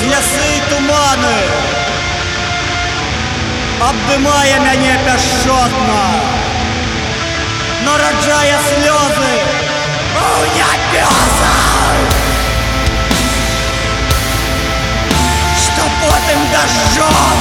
крізь ляси й тумани. Обдимає мене пешотно, народжає сльози у небесах, що потім дождем